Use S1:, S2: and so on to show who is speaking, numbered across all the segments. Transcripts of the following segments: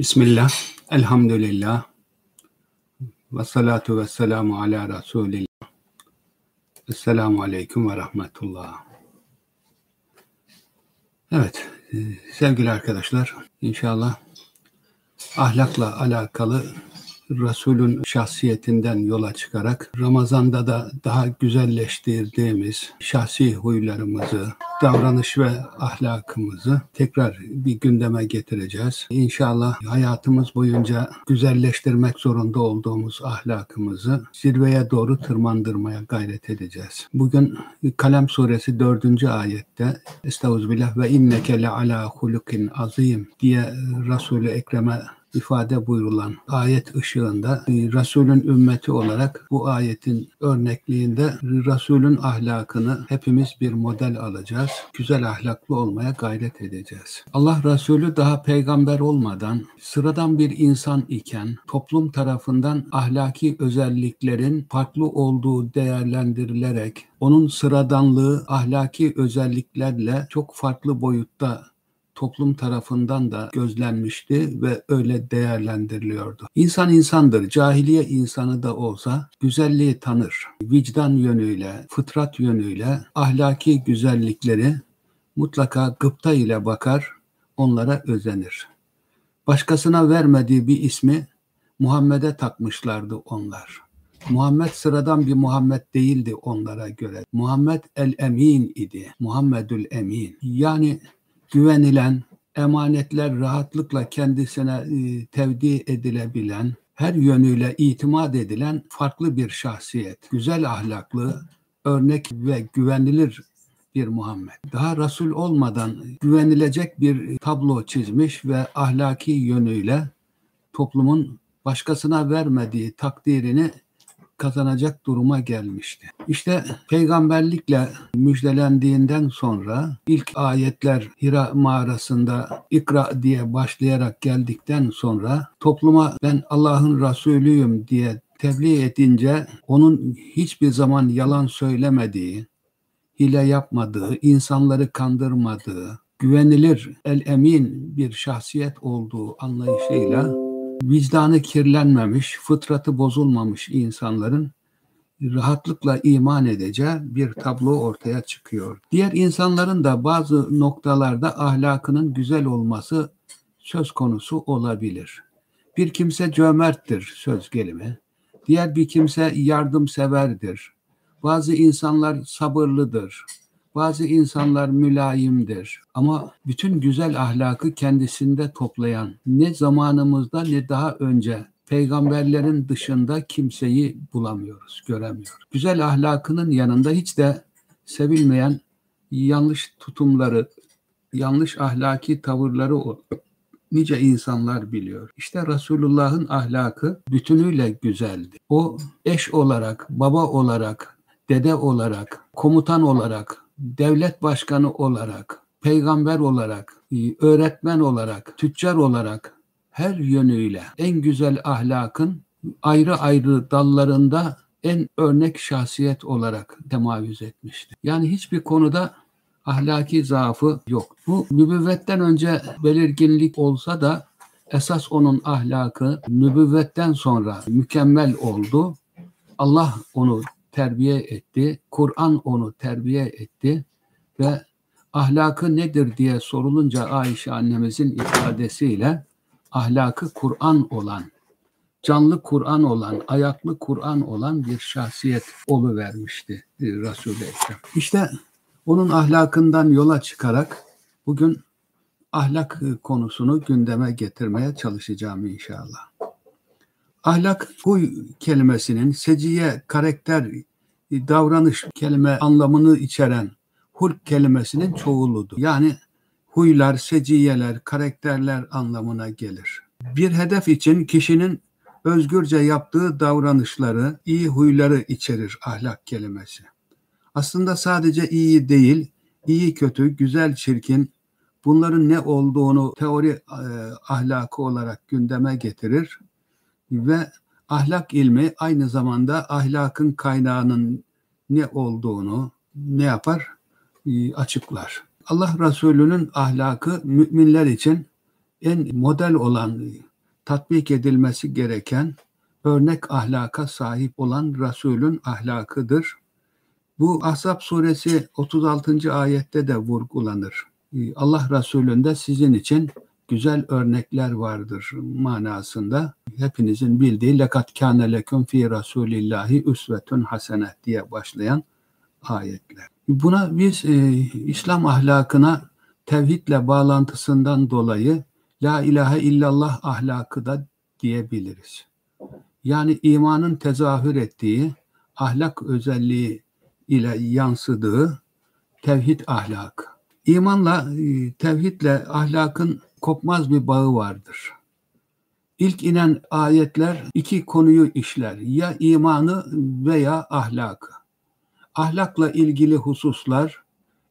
S1: Bismillah, elhamdülillah, ve salatu ve selamu ala Resulillah. Esselamu aleyküm ve rahmetullah. Evet, e, sevgili arkadaşlar, inşallah ahlakla alakalı Resul'ün şahsiyetinden yola çıkarak Ramazan'da da daha güzelleştirdiğimiz şahsi huylarımızı, davranış ve ahlakımızı tekrar bir gündeme getireceğiz. İnşallah hayatımız boyunca güzelleştirmek zorunda olduğumuz ahlakımızı zirveye doğru tırmandırmaya gayret edeceğiz. Bugün Kalem suresi 4. ayette Estağfirullah ve inneke le ala hulukin azim diye Resulü Ekrem'e ifade buyurulan ayet ışığında Resulün ümmeti olarak bu ayetin örnekliğinde Resulün ahlakını hepimiz bir model alacağız. Güzel ahlaklı olmaya gayret edeceğiz. Allah Resulü daha peygamber olmadan sıradan bir insan iken toplum tarafından ahlaki özelliklerin farklı olduğu değerlendirilerek onun sıradanlığı ahlaki özelliklerle çok farklı boyutta toplum tarafından da gözlenmişti ve öyle değerlendiriliyordu. İnsan insandır. Cahiliye insanı da olsa güzelliği tanır. Vicdan yönüyle, fıtrat yönüyle ahlaki güzellikleri mutlaka gıpta ile bakar, onlara özenir. Başkasına vermediği bir ismi Muhammed'e takmışlardı onlar. Muhammed sıradan bir Muhammed değildi onlara göre. Muhammed el-Emin idi. Muhammedül Emin. Yani güvenilen, emanetler rahatlıkla kendisine e, tevdi edilebilen, her yönüyle itimat edilen farklı bir şahsiyet. Güzel ahlaklı, örnek ve güvenilir bir Muhammed. Daha Resul olmadan güvenilecek bir tablo çizmiş ve ahlaki yönüyle toplumun başkasına vermediği takdirini kazanacak duruma gelmişti. İşte peygamberlikle müjdelendiğinden sonra ilk ayetler Hira mağarasında ikra diye başlayarak geldikten sonra topluma ben Allah'ın Resulüyüm diye tebliğ edince onun hiçbir zaman yalan söylemediği, hile yapmadığı, insanları kandırmadığı, güvenilir, el emin bir şahsiyet olduğu anlayışıyla vicdanı kirlenmemiş, fıtratı bozulmamış insanların rahatlıkla iman edeceği bir tablo ortaya çıkıyor. Diğer insanların da bazı noktalarda ahlakının güzel olması söz konusu olabilir. Bir kimse cömerttir söz gelimi. Diğer bir kimse yardımseverdir. Bazı insanlar sabırlıdır. Bazı insanlar mülayimdir ama bütün güzel ahlakı kendisinde toplayan ne zamanımızda ne daha önce peygamberlerin dışında kimseyi bulamıyoruz, göremiyoruz. Güzel ahlakının yanında hiç de sevilmeyen yanlış tutumları, yanlış ahlaki tavırları nice insanlar biliyor. İşte Resulullah'ın ahlakı bütünüyle güzeldi. O eş olarak, baba olarak, dede olarak, komutan olarak, devlet başkanı olarak, peygamber olarak, öğretmen olarak, tüccar olarak her yönüyle en güzel ahlakın ayrı ayrı dallarında en örnek şahsiyet olarak temavüz etmişti. Yani hiçbir konuda ahlaki zaafı yok. Bu nübüvvetten önce belirginlik olsa da esas onun ahlakı nübüvvetten sonra mükemmel oldu. Allah onu terbiye etti. Kur'an onu terbiye etti ve ahlakı nedir diye sorulunca Ayşe annemizin ifadesiyle ahlakı Kur'an olan, canlı Kur'an olan, ayaklı Kur'an olan bir şahsiyet vermişti Resul-i Ekrem. İşte onun ahlakından yola çıkarak bugün ahlak konusunu gündeme getirmeye çalışacağım inşallah. Ahlak huy kelimesinin seciye, karakter, davranış kelime anlamını içeren hulk kelimesinin çoğuludur. Yani huylar, seciyeler, karakterler anlamına gelir. Bir hedef için kişinin özgürce yaptığı davranışları, iyi huyları içerir ahlak kelimesi. Aslında sadece iyi değil, iyi kötü, güzel çirkin bunların ne olduğunu teori e, ahlakı olarak gündeme getirir ve ahlak ilmi aynı zamanda ahlakın kaynağının ne olduğunu ne yapar? E, açıklar. Allah Resulü'nün ahlakı müminler için en model olan tatbik edilmesi gereken örnek ahlaka sahip olan Resulün ahlakıdır. Bu Ahzab suresi 36. ayette de vurgulanır. Ee, Allah Resulü'nde sizin için güzel örnekler vardır manasında. Hepinizin bildiği lekat kâne leküm fî Rasulillahi üsvetun hasene diye başlayan ayetler. Buna biz e, İslam ahlakına tevhidle bağlantısından dolayı La ilahe illallah ahlakı da diyebiliriz. Yani imanın tezahür ettiği, ahlak özelliği ile yansıdığı tevhid ahlakı. İmanla, e, tevhidle ahlakın kopmaz bir bağı vardır. İlk inen ayetler iki konuyu işler. Ya imanı veya ahlakı. Ahlakla ilgili hususlar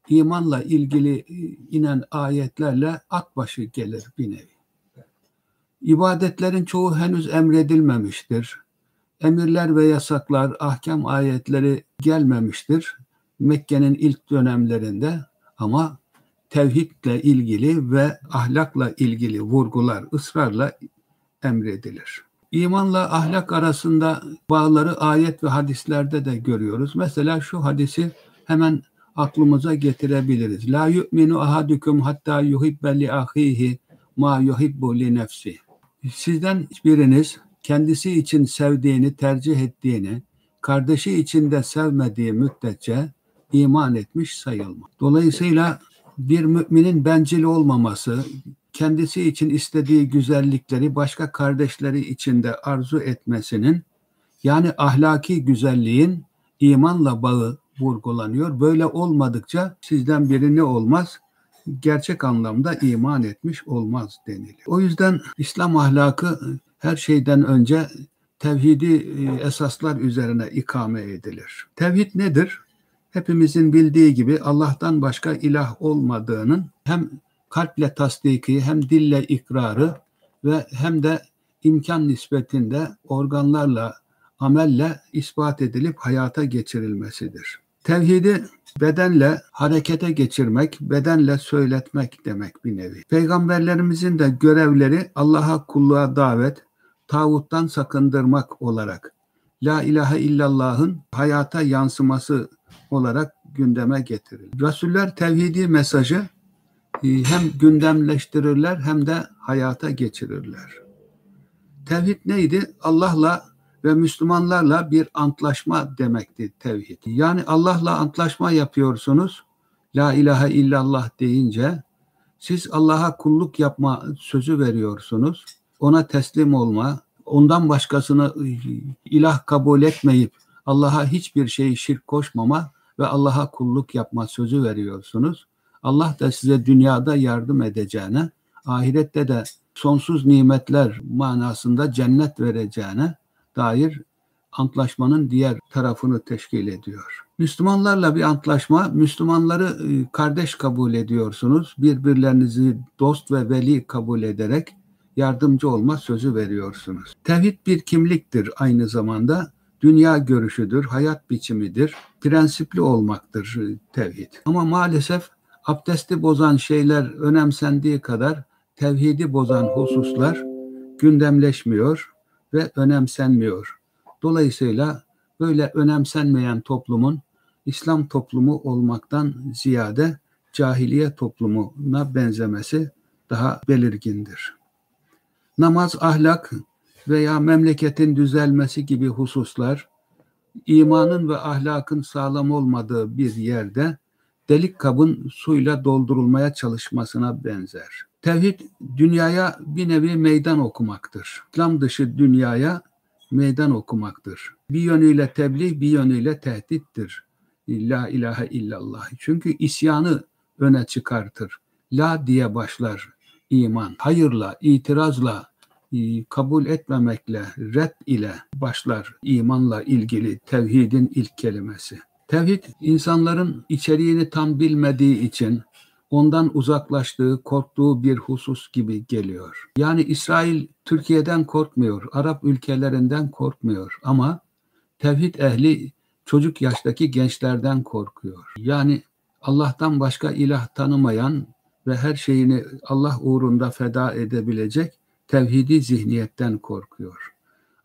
S1: imanla ilgili inen ayetlerle at başı gelir bir nevi. İbadetlerin çoğu henüz emredilmemiştir. Emirler ve yasaklar, ahkam ayetleri gelmemiştir. Mekke'nin ilk dönemlerinde ama tevhidle ilgili ve ahlakla ilgili vurgular ısrarla emredilir. İmanla ahlak arasında bağları ayet ve hadislerde de görüyoruz. Mesela şu hadisi hemen aklımıza getirebiliriz. La yu'minu ahadukum hatta yuhibbe li ahihi ma yuhibbu li nefsi. Sizden biriniz kendisi için sevdiğini tercih ettiğini, kardeşi için de sevmediği müddetçe iman etmiş sayılmaz. Dolayısıyla bir müminin bencil olmaması, kendisi için istediği güzellikleri başka kardeşleri için de arzu etmesinin yani ahlaki güzelliğin imanla bağı vurgulanıyor. Böyle olmadıkça sizden biri ne olmaz? Gerçek anlamda iman etmiş olmaz denilir. O yüzden İslam ahlakı her şeyden önce tevhidi e, esaslar üzerine ikame edilir. Tevhid nedir? Hepimizin bildiği gibi Allah'tan başka ilah olmadığının hem kalple tasdiki hem dille ikrarı ve hem de imkan nispetinde organlarla, amelle ispat edilip hayata geçirilmesidir. Tevhidi bedenle harekete geçirmek, bedenle söyletmek demek bir nevi. Peygamberlerimizin de görevleri Allah'a kulluğa davet, tağuttan sakındırmak olarak La ilahe illallah'ın hayata yansıması olarak gündeme getirilir. Resuller tevhidi mesajı e, hem gündemleştirirler hem de hayata geçirirler. Tevhid neydi? Allah'la ve Müslümanlarla bir antlaşma demekti tevhid. Yani Allah'la antlaşma yapıyorsunuz. La ilahe illallah deyince siz Allah'a kulluk yapma sözü veriyorsunuz. Ona teslim olma, ondan başkasını e, ilah kabul etmeyip Allah'a hiçbir şeyi şirk koşmama ve Allah'a kulluk yapma sözü veriyorsunuz. Allah da size dünyada yardım edeceğine, ahirette de sonsuz nimetler manasında cennet vereceğine dair antlaşmanın diğer tarafını teşkil ediyor. Müslümanlarla bir antlaşma, Müslümanları e, kardeş kabul ediyorsunuz. Birbirlerinizi dost ve veli kabul ederek yardımcı olma sözü veriyorsunuz. Tevhid bir kimliktir aynı zamanda. Dünya görüşüdür, hayat biçimidir, prensipli olmaktır e, tevhid. Ama maalesef abdesti bozan şeyler önemsendiği kadar tevhidi bozan hususlar gündemleşmiyor ve önemsenmiyor. Dolayısıyla böyle önemsenmeyen toplumun İslam toplumu olmaktan ziyade cahiliye toplumuna benzemesi daha belirgindir. Namaz, ahlak veya memleketin düzelmesi gibi hususlar imanın ve ahlakın sağlam olmadığı bir yerde delik kabın suyla doldurulmaya çalışmasına benzer. Tevhid dünyaya bir nevi meydan okumaktır. İslam dışı dünyaya meydan okumaktır. Bir yönüyle tebliğ, bir yönüyle tehdittir. La ilahe illallah. Çünkü isyanı öne çıkartır. La diye başlar iman. Hayırla, itirazla, kabul etmemekle, red ile başlar imanla ilgili tevhidin ilk kelimesi. Tevhid insanların içeriğini tam bilmediği için ondan uzaklaştığı, korktuğu bir husus gibi geliyor. Yani İsrail Türkiye'den korkmuyor, Arap ülkelerinden korkmuyor ama tevhid ehli çocuk yaştaki gençlerden korkuyor. Yani Allah'tan başka ilah tanımayan ve her şeyini Allah uğrunda feda edebilecek tevhidi zihniyetten korkuyor.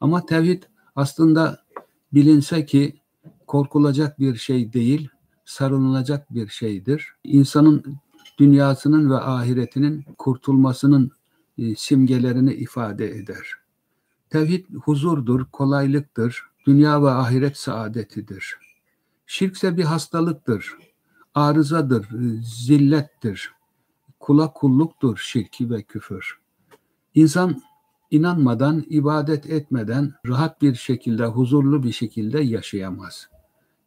S1: Ama tevhid aslında bilinse ki korkulacak bir şey değil, sarılınacak bir şeydir. İnsanın dünyasının ve ahiretinin kurtulmasının e, simgelerini ifade eder. Tevhid huzurdur, kolaylıktır, dünya ve ahiret saadetidir. Şirkse bir hastalıktır, arızadır, zillettir, kula kulluktur şirki ve küfür. İnsan inanmadan, ibadet etmeden rahat bir şekilde, huzurlu bir şekilde yaşayamaz.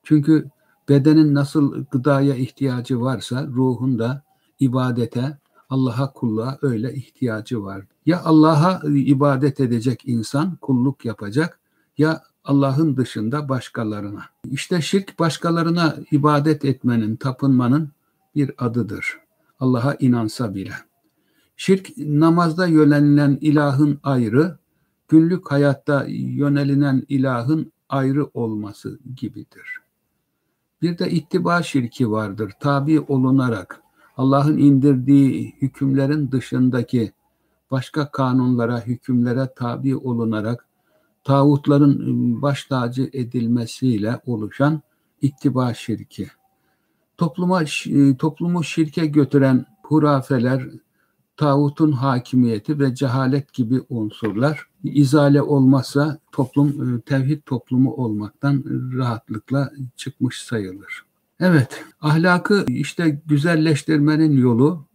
S1: Çünkü bedenin nasıl gıdaya ihtiyacı varsa ruhun da ibadete, Allah'a kulluğa öyle ihtiyacı var. Ya Allah'a ibadet edecek insan kulluk yapacak ya Allah'ın dışında başkalarına. İşte şirk başkalarına ibadet etmenin, tapınmanın bir adıdır. Allah'a inansa bile. Şirk namazda yönelilen ilahın ayrı, günlük hayatta yönelilen ilahın ayrı olması gibidir. Bir de ittiba şirki vardır. Tabi olunarak Allah'ın indirdiği hükümlerin dışındaki başka kanunlara, hükümlere tabi olunarak tağutların ıı, baş tacı edilmesiyle oluşan ittiba şirki. Topluma, ıı, toplumu şirke götüren hurafeler, tağutun hakimiyeti ve cehalet gibi unsurlar izale olmazsa toplum ıı, tevhid toplumu olmaktan rahatlıkla çıkmış sayılır. Evet, ahlakı işte güzelleştirmenin yolu,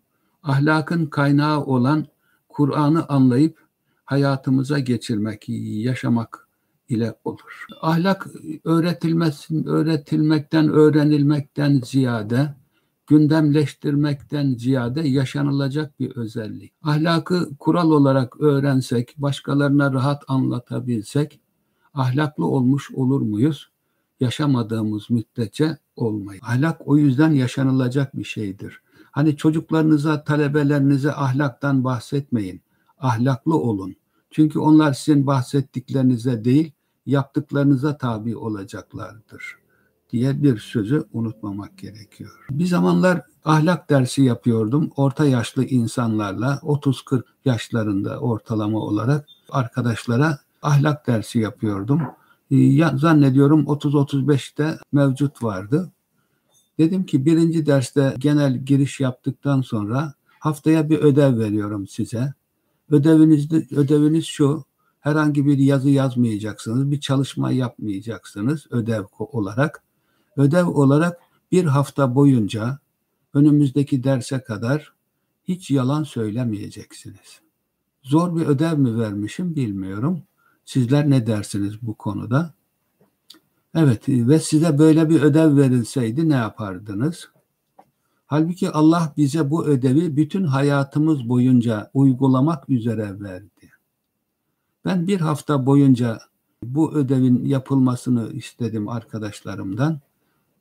S1: ahlakın kaynağı olan Kur'an'ı anlayıp hayatımıza geçirmek, yaşamak ile olur. Ahlak öğretilmesin, öğretilmekten, öğrenilmekten ziyade, gündemleştirmekten ziyade yaşanılacak bir özellik. Ahlakı kural olarak öğrensek, başkalarına rahat anlatabilsek, ahlaklı olmuş olur muyuz? Yaşamadığımız müddetçe olmayız. Ahlak o yüzden yaşanılacak bir şeydir. Hani çocuklarınıza, talebelerinize ahlaktan bahsetmeyin. Ahlaklı olun. Çünkü onlar sizin bahsettiklerinize değil, yaptıklarınıza tabi olacaklardır diye bir sözü unutmamak gerekiyor. Bir zamanlar ahlak dersi yapıyordum. Orta yaşlı insanlarla 30-40 yaşlarında ortalama olarak arkadaşlara ahlak dersi yapıyordum. Ya, zannediyorum 30-35'te mevcut vardı. Dedim ki birinci derste genel giriş yaptıktan sonra haftaya bir ödev veriyorum size. Ödeviniz, ödeviniz şu, herhangi bir yazı yazmayacaksınız, bir çalışma yapmayacaksınız ödev olarak. Ödev olarak bir hafta boyunca önümüzdeki derse kadar hiç yalan söylemeyeceksiniz. Zor bir ödev mi vermişim bilmiyorum. Sizler ne dersiniz bu konuda? Evet ve size böyle bir ödev verilseydi ne yapardınız? Halbuki Allah bize bu ödevi bütün hayatımız boyunca uygulamak üzere verdi. Ben bir hafta boyunca bu ödevin yapılmasını istedim arkadaşlarımdan.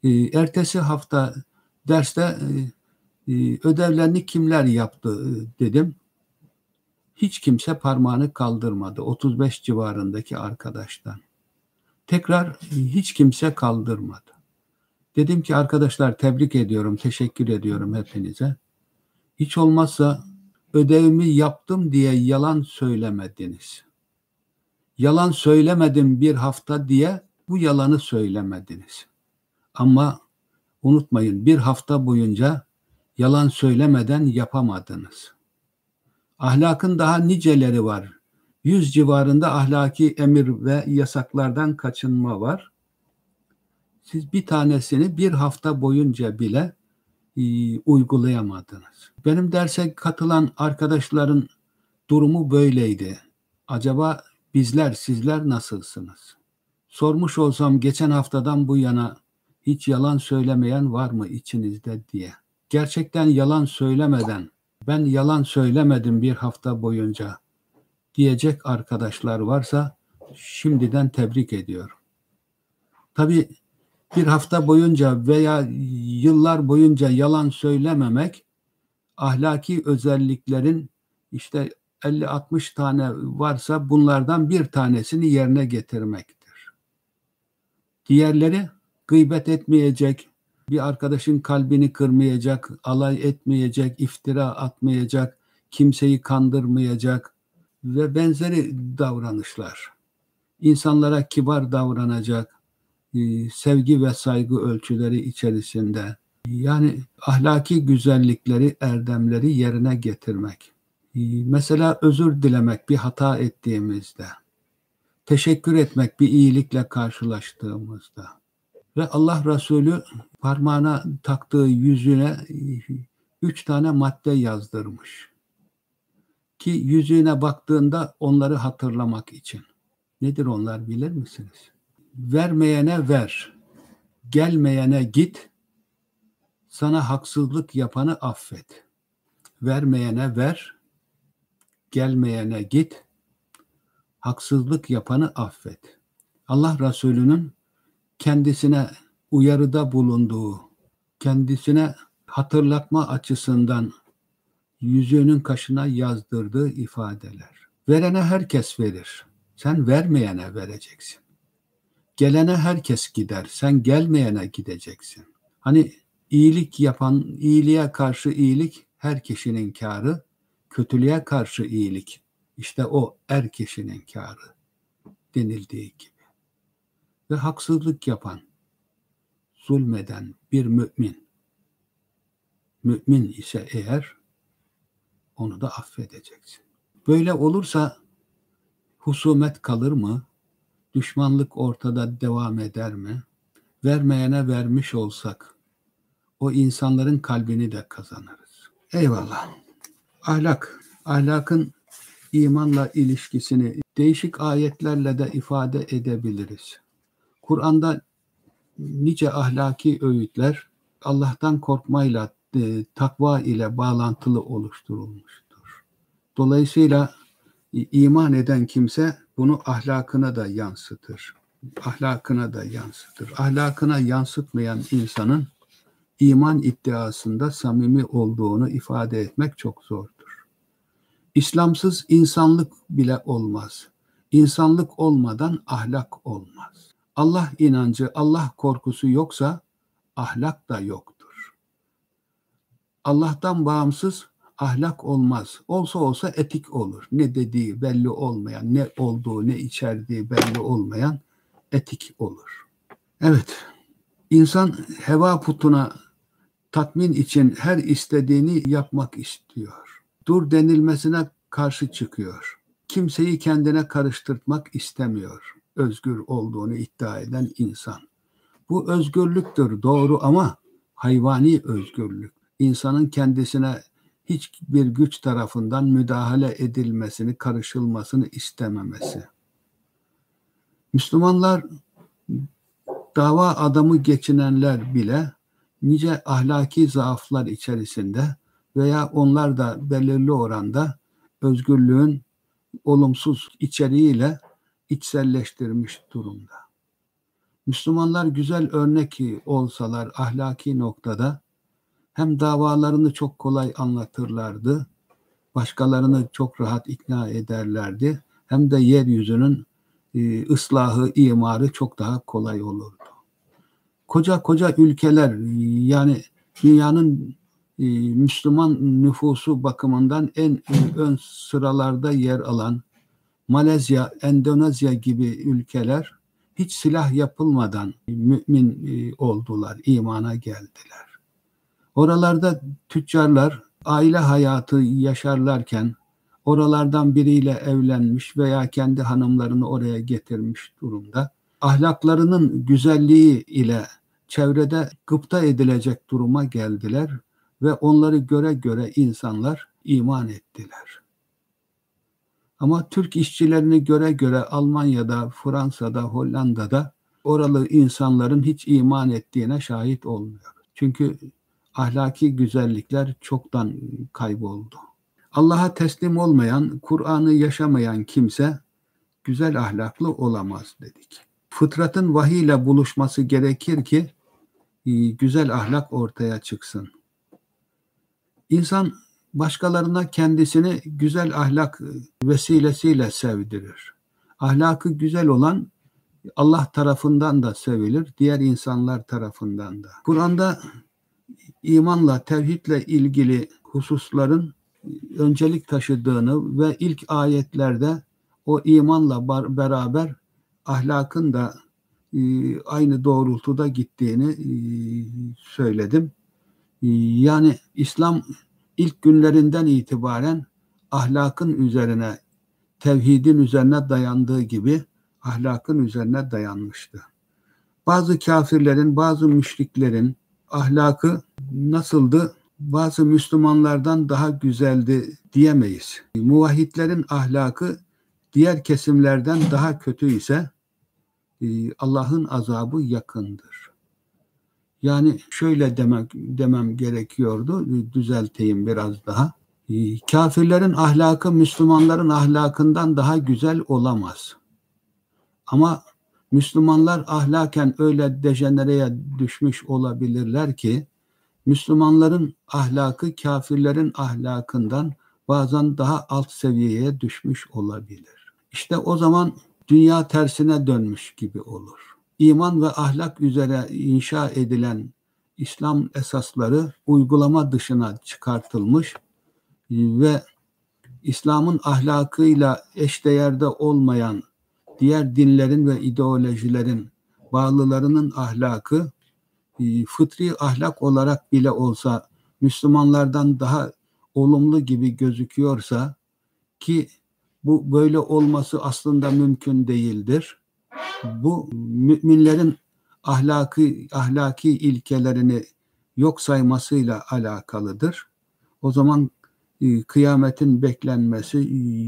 S1: Ee, ertesi hafta derste e, e, ödevlerini kimler yaptı e, dedim. Hiç kimse parmağını kaldırmadı 35 civarındaki arkadaştan. Tekrar hiç kimse kaldırmadı. Dedim ki arkadaşlar tebrik ediyorum, teşekkür ediyorum hepinize. Hiç olmazsa ödevimi yaptım diye yalan söylemediniz. Yalan söylemedim bir hafta diye bu yalanı söylemediniz. Ama unutmayın bir hafta boyunca yalan söylemeden yapamadınız. Ahlakın daha niceleri var. Yüz civarında ahlaki emir ve yasaklardan kaçınma var siz bir tanesini bir hafta boyunca bile e, uygulayamadınız. Benim derse katılan arkadaşların durumu böyleydi. Acaba bizler, sizler nasılsınız? Sormuş olsam geçen haftadan bu yana hiç yalan söylemeyen var mı içinizde diye. Gerçekten yalan söylemeden ben yalan söylemedim bir hafta boyunca diyecek arkadaşlar varsa şimdiden tebrik ediyorum. Tabii bir hafta boyunca veya yıllar boyunca yalan söylememek ahlaki özelliklerin işte 50-60 tane varsa bunlardan bir tanesini yerine getirmektir. Diğerleri gıybet etmeyecek, bir arkadaşın kalbini kırmayacak, alay etmeyecek, iftira atmayacak, kimseyi kandırmayacak, ve benzeri davranışlar. İnsanlara kibar davranacak, e, sevgi ve saygı ölçüleri içerisinde yani ahlaki güzellikleri, erdemleri yerine getirmek. E, mesela özür dilemek bir hata ettiğimizde, teşekkür etmek bir iyilikle karşılaştığımızda ve Allah Resulü parmağına taktığı yüzüne üç tane madde yazdırmış. Ki yüzüne baktığında onları hatırlamak için. Nedir onlar bilir misiniz? Vermeyene ver, gelmeyene git, sana haksızlık yapanı affet. Vermeyene ver, gelmeyene git, haksızlık yapanı affet. Allah Resulü'nün kendisine uyarıda bulunduğu, kendisine hatırlatma açısından yüzüğünün kaşına yazdırdığı ifadeler. Verene herkes verir. Sen vermeyene vereceksin. Gelene herkes gider. Sen gelmeyene gideceksin. Hani iyilik yapan, iyiliğe karşı iyilik her kişinin karı, kötülüğe karşı iyilik işte o er kişinin karı denildiği gibi. Ve haksızlık yapan, zulmeden bir mümin, mümin ise eğer onu da affedeceksin. Böyle olursa husumet kalır mı? Düşmanlık ortada devam eder mi? Vermeyene vermiş olsak o insanların kalbini de kazanırız. Eyvallah. Ahlak, ahlakın imanla ilişkisini değişik ayetlerle de ifade edebiliriz. Kur'an'da nice ahlaki öğütler Allah'tan korkmayla, e, takva ile bağlantılı oluşturulmuştur. Dolayısıyla iman eden kimse bunu ahlakına da yansıtır. Ahlakına da yansıtır. Ahlakına yansıtmayan insanın iman iddiasında samimi olduğunu ifade etmek çok zordur. İslamsız insanlık bile olmaz. İnsanlık olmadan ahlak olmaz. Allah inancı, Allah korkusu yoksa ahlak da yoktur. Allah'tan bağımsız ahlak olmaz. Olsa olsa etik olur. Ne dediği belli olmayan, ne olduğu, ne içerdiği belli olmayan etik olur. Evet, insan heva putuna tatmin için her istediğini yapmak istiyor. Dur denilmesine karşı çıkıyor. Kimseyi kendine karıştırmak istemiyor. Özgür olduğunu iddia eden insan. Bu özgürlüktür doğru ama hayvani özgürlük. İnsanın kendisine hiçbir güç tarafından müdahale edilmesini, karışılmasını istememesi. Müslümanlar dava adamı geçinenler bile nice ahlaki zaaflar içerisinde veya onlar da belirli oranda özgürlüğün olumsuz içeriğiyle içselleştirmiş durumda. Müslümanlar güzel örnek olsalar ahlaki noktada hem davalarını çok kolay anlatırlardı, başkalarını çok rahat ikna ederlerdi, hem de yeryüzünün e, ıslahı, imarı çok daha kolay olurdu koca koca ülkeler yani dünyanın e, Müslüman nüfusu bakımından en ön sıralarda yer alan Malezya, Endonezya gibi ülkeler hiç silah yapılmadan mümin e, oldular, imana geldiler. Oralarda tüccarlar aile hayatı yaşarlarken oralardan biriyle evlenmiş veya kendi hanımlarını oraya getirmiş durumda. Ahlaklarının güzelliği ile çevrede gıpta edilecek duruma geldiler ve onları göre göre insanlar iman ettiler. Ama Türk işçilerini göre göre Almanya'da, Fransa'da, Hollanda'da oralı insanların hiç iman ettiğine şahit olmuyor. Çünkü ahlaki güzellikler çoktan kayboldu. Allah'a teslim olmayan, Kur'an'ı yaşamayan kimse güzel ahlaklı olamaz dedik. Fıtratın vahiy ile buluşması gerekir ki güzel ahlak ortaya çıksın. İnsan başkalarına kendisini güzel ahlak vesilesiyle sevdirir. Ahlakı güzel olan Allah tarafından da sevilir, diğer insanlar tarafından da. Kur'an'da imanla, tevhidle ilgili hususların öncelik taşıdığını ve ilk ayetlerde o imanla beraber ahlakın da e, aynı doğrultuda gittiğini e, söyledim. E, yani İslam ilk günlerinden itibaren ahlakın üzerine, tevhidin üzerine dayandığı gibi ahlakın üzerine dayanmıştı. Bazı kafirlerin, bazı müşriklerin ahlakı nasıldı? Bazı Müslümanlardan daha güzeldi diyemeyiz. Muvahhidlerin ahlakı diğer kesimlerden daha kötü ise e, Allah'ın azabı yakındır. Yani şöyle demek demem gerekiyordu, düzelteyim biraz daha. E, kafirlerin ahlakı Müslümanların ahlakından daha güzel olamaz. Ama Müslümanlar ahlaken öyle dejenereye düşmüş olabilirler ki Müslümanların ahlakı kafirlerin ahlakından bazen daha alt seviyeye düşmüş olabilir. İşte o zaman dünya tersine dönmüş gibi olur. İman ve ahlak üzere inşa edilen İslam esasları uygulama dışına çıkartılmış ve İslam'ın ahlakıyla eşdeğerde olmayan diğer dinlerin ve ideolojilerin bağlılarının ahlakı e, fıtri ahlak olarak bile olsa Müslümanlardan daha olumlu gibi gözüküyorsa ki bu böyle olması aslında mümkün değildir. Bu müminlerin ahlaki ahlaki ilkelerini yok saymasıyla alakalıdır. O zaman e, kıyametin beklenmesi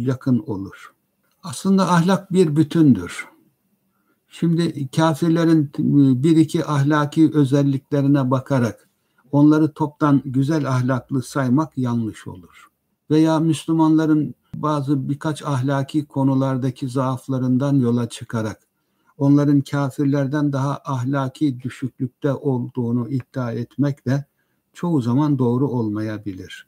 S1: yakın olur. Aslında ahlak bir bütündür. Şimdi kafirlerin bir iki ahlaki özelliklerine bakarak onları toptan güzel ahlaklı saymak yanlış olur. Veya Müslümanların bazı birkaç ahlaki konulardaki zaaflarından yola çıkarak onların kafirlerden daha ahlaki düşüklükte olduğunu iddia etmek de çoğu zaman doğru olmayabilir.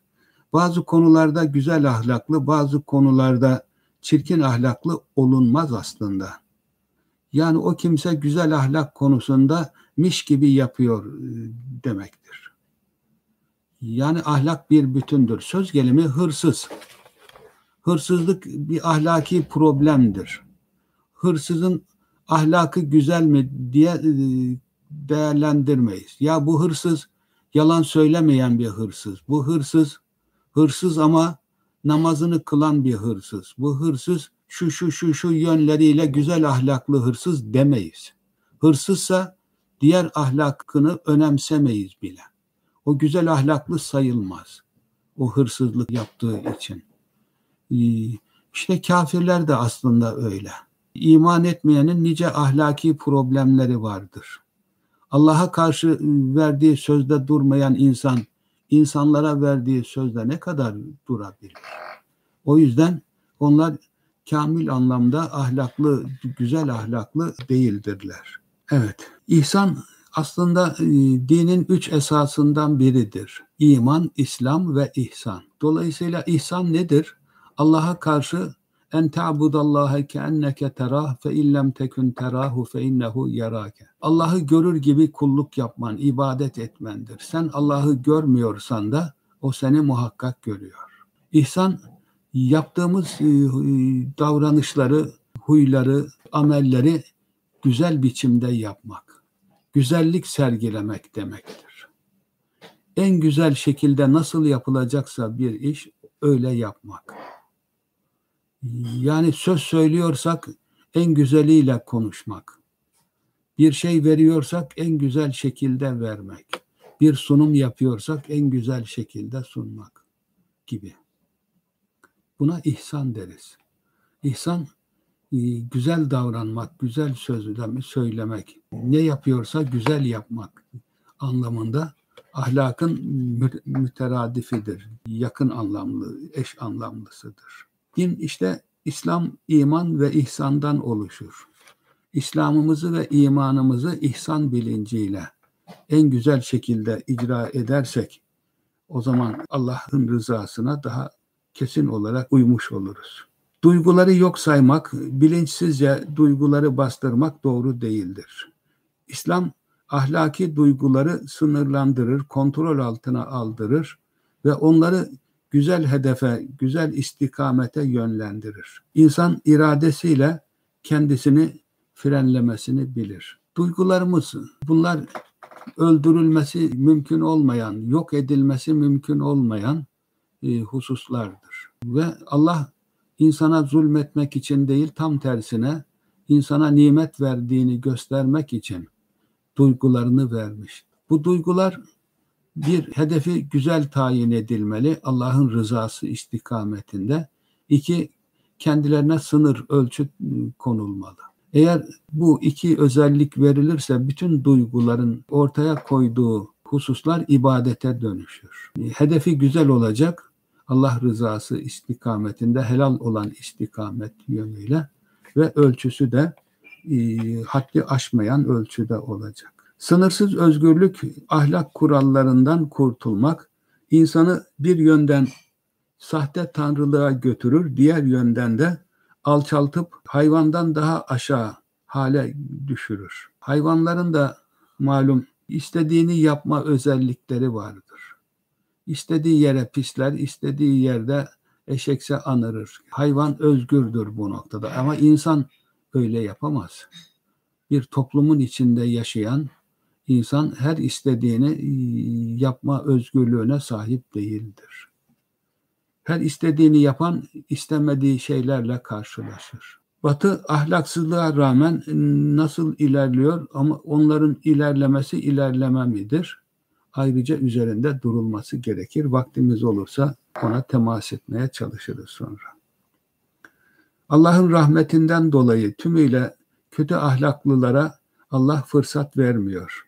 S1: Bazı konularda güzel ahlaklı, bazı konularda çirkin ahlaklı olunmaz aslında. Yani o kimse güzel ahlak konusunda miş gibi yapıyor e, demektir. Yani ahlak bir bütündür. Söz gelimi hırsız. Hırsızlık bir ahlaki problemdir. Hırsızın ahlakı güzel mi diye e, değerlendirmeyiz. Ya bu hırsız yalan söylemeyen bir hırsız. Bu hırsız hırsız ama namazını kılan bir hırsız. Bu hırsız şu şu şu şu yönleriyle güzel ahlaklı hırsız demeyiz. Hırsızsa diğer ahlakını önemsemeyiz bile. O güzel ahlaklı sayılmaz. O hırsızlık yaptığı için. İşte kafirler de aslında öyle. İman etmeyenin nice ahlaki problemleri vardır. Allah'a karşı verdiği sözde durmayan insan insanlara verdiği sözde ne kadar durabilir? O yüzden onlar kamil anlamda ahlaklı, güzel ahlaklı değildirler. Evet, ihsan aslında e, dinin üç esasından biridir. İman, İslam ve ihsan. Dolayısıyla ihsan nedir? Allah'a karşı en ta'budallaha ke enneke terah fe illem tekun terahu fe innehu yarake. Allah'ı görür gibi kulluk yapman, ibadet etmendir. Sen Allah'ı görmüyorsan da o seni muhakkak görüyor. İhsan yaptığımız e, davranışları, huyları, amelleri güzel biçimde yapmak. Güzellik sergilemek demektir. En güzel şekilde nasıl yapılacaksa bir iş öyle yapmak. Yani söz söylüyorsak en güzeliyle konuşmak. Bir şey veriyorsak en güzel şekilde vermek. Bir sunum yapıyorsak en güzel şekilde sunmak gibi. Buna ihsan deriz. İhsan e, güzel davranmak, güzel sözler söylemek, ne yapıyorsa güzel yapmak anlamında ahlakın müteradifidir. Yakın anlamlı, eş anlamlısıdır. Din işte İslam iman ve ihsandan oluşur. İslam'ımızı ve imanımızı ihsan bilinciyle en güzel şekilde icra edersek o zaman Allah'ın rızasına daha kesin olarak uymuş oluruz. Duyguları yok saymak, bilinçsizce duyguları bastırmak doğru değildir. İslam ahlaki duyguları sınırlandırır, kontrol altına aldırır ve onları güzel hedefe, güzel istikamete yönlendirir. İnsan iradesiyle kendisini frenlemesini bilir. Duygularımız bunlar öldürülmesi mümkün olmayan, yok edilmesi mümkün olmayan e, hususlardır. Ve Allah insana zulmetmek için değil tam tersine insana nimet verdiğini göstermek için duygularını vermiş. Bu duygular bir hedefi güzel tayin edilmeli Allah'ın rızası istikametinde. İki kendilerine sınır, ölçüt konulmalı. Eğer bu iki özellik verilirse bütün duyguların ortaya koyduğu hususlar ibadete dönüşür. Hedefi güzel olacak, Allah rızası istikametinde helal olan istikamet yönüyle ve ölçüsü de e, haddi aşmayan ölçüde olacak. Sınırsız özgürlük ahlak kurallarından kurtulmak insanı bir yönden sahte tanrılığa götürür, diğer yönden de alçaltıp hayvandan daha aşağı hale düşürür. Hayvanların da malum istediğini yapma özellikleri vardır. İstediği yere pisler, istediği yerde eşekse anırır. Hayvan özgürdür bu noktada ama insan öyle yapamaz. Bir toplumun içinde yaşayan insan her istediğini e, yapma özgürlüğüne sahip değildir. Her istediğini yapan istemediği şeylerle karşılaşır. Batı ahlaksızlığa rağmen nasıl ilerliyor ama onların ilerlemesi ilerleme midir? Ayrıca üzerinde durulması gerekir. Vaktimiz olursa ona temas etmeye çalışırız sonra. Allah'ın rahmetinden dolayı tümüyle kötü ahlaklılara Allah fırsat vermiyor.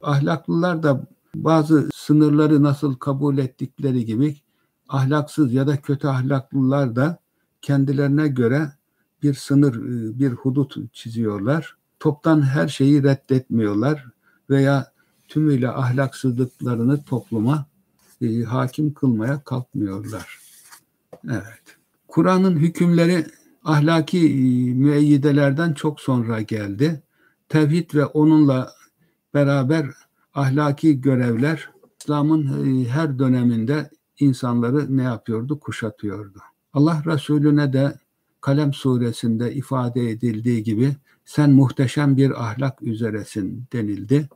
S1: Ahlaklılar da bazı sınırları nasıl kabul ettikleri gibi ahlaksız ya da kötü ahlaklılar da kendilerine göre bir sınır, e, bir hudut çiziyorlar. Toptan her şeyi reddetmiyorlar veya tümüyle ahlaksızlıklarını topluma e, hakim kılmaya kalkmıyorlar. Evet. Kur'an'ın hükümleri ahlaki e, müeyyidelerden çok sonra geldi. Tevhid ve onunla beraber ahlaki görevler İslam'ın e, her döneminde insanları ne yapıyordu? Kuşatıyordu. Allah Resulüne de Kalem suresinde ifade edildiği gibi sen muhteşem bir ahlak üzeresin denildi.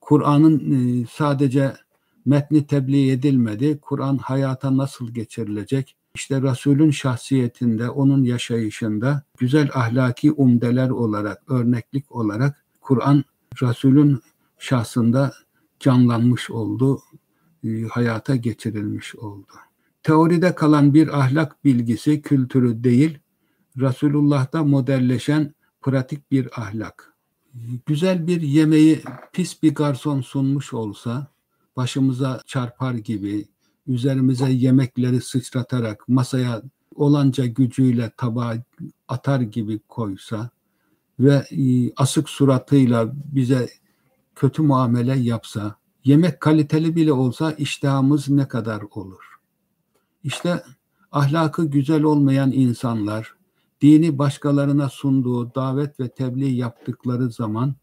S1: Kur'an'ın e, sadece metni tebliğ edilmedi. Kur'an hayata nasıl geçirilecek? İşte Resul'ün şahsiyetinde, onun yaşayışında güzel ahlaki umdeler olarak, örneklik olarak Kur'an Resul'ün şahsında canlanmış oldu, e, hayata geçirilmiş oldu. Teoride kalan bir ahlak bilgisi, kültürü değil, Resulullah'ta modelleşen pratik bir ahlak. Güzel bir yemeği pis bir garson sunmuş olsa, başımıza çarpar gibi, üzerimize yemekleri sıçratarak masaya olanca gücüyle tabağa atar gibi koysa ve e, asık suratıyla bize kötü muamele yapsa, yemek kaliteli bile olsa iştahımız ne kadar olur? İşte ahlakı güzel olmayan insanlar, dini başkalarına sunduğu davet ve tebliğ yaptıkları zaman